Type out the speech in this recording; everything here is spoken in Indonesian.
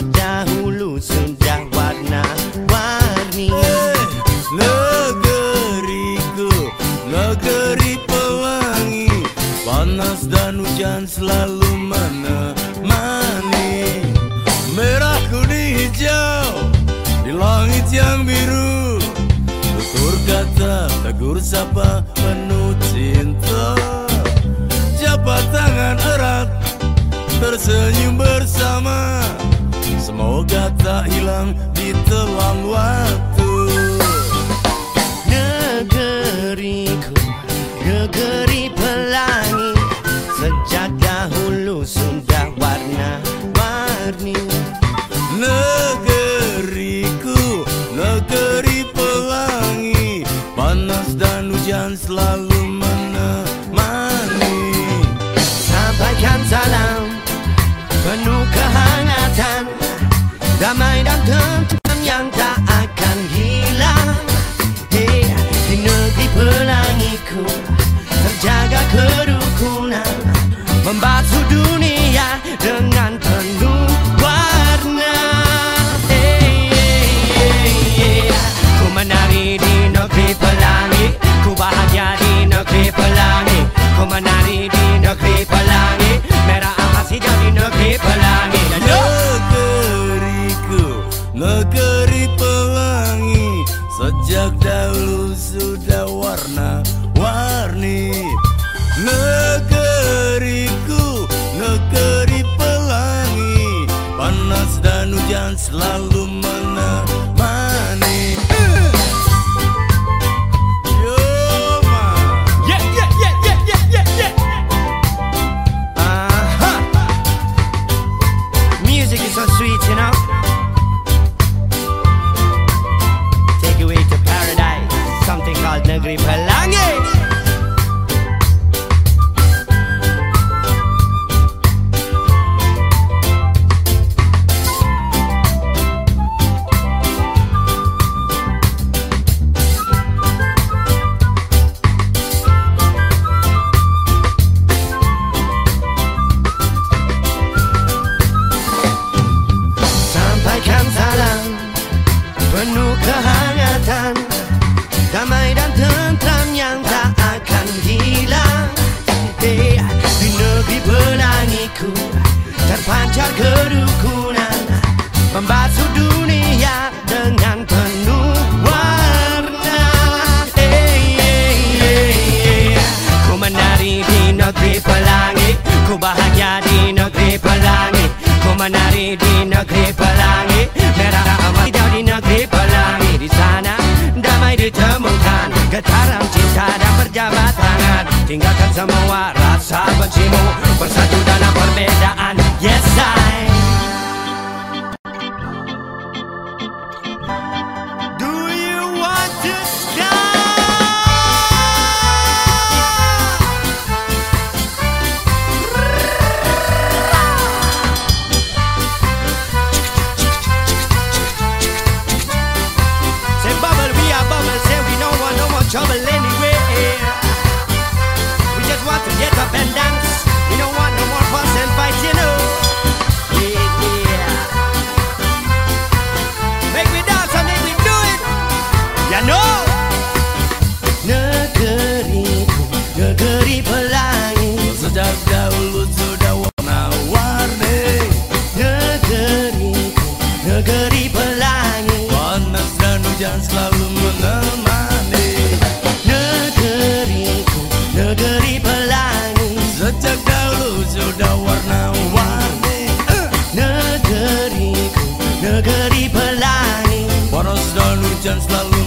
Dahulu sudah warna-warni Negeriku, negeri pelangi Panas dan hujan selalu menemani. Merah kuning hijau di langit yang biru. Tutur kata, tegur sapa, penuh cinta. Jabat tangan erat, tersenyum bersama Semoga tak hilang di telan waktu Damai dan tentram yang tak akan hilang. Hey, Di negeri pelangiku terjaga kerukunan. Membasuh dunia dengan penuh selalu menemani Yo, ma. Yeah, yeah, yeah, yeah, yeah, yeah, yeah. Uh-huh. Music is so sweet, you know. Kehangatan Damai dan tentram yang tak akan hilang. Hey, Di negeri pelangiku terpancar kerukunan Membasuh dunia dengan penuh warna. Hey, hey, hey, hey. Ku menari di negeri pelangi Ku bahagia di negeri pelangi. Ku menari di negeri pelangi Merah hijau di negeri pelangi ditemukan Getaran cinta dan berjabat tangan. Tinggalkan semua rasa bencimu. Bersatu dalam perbedaan. Yes I dan selalu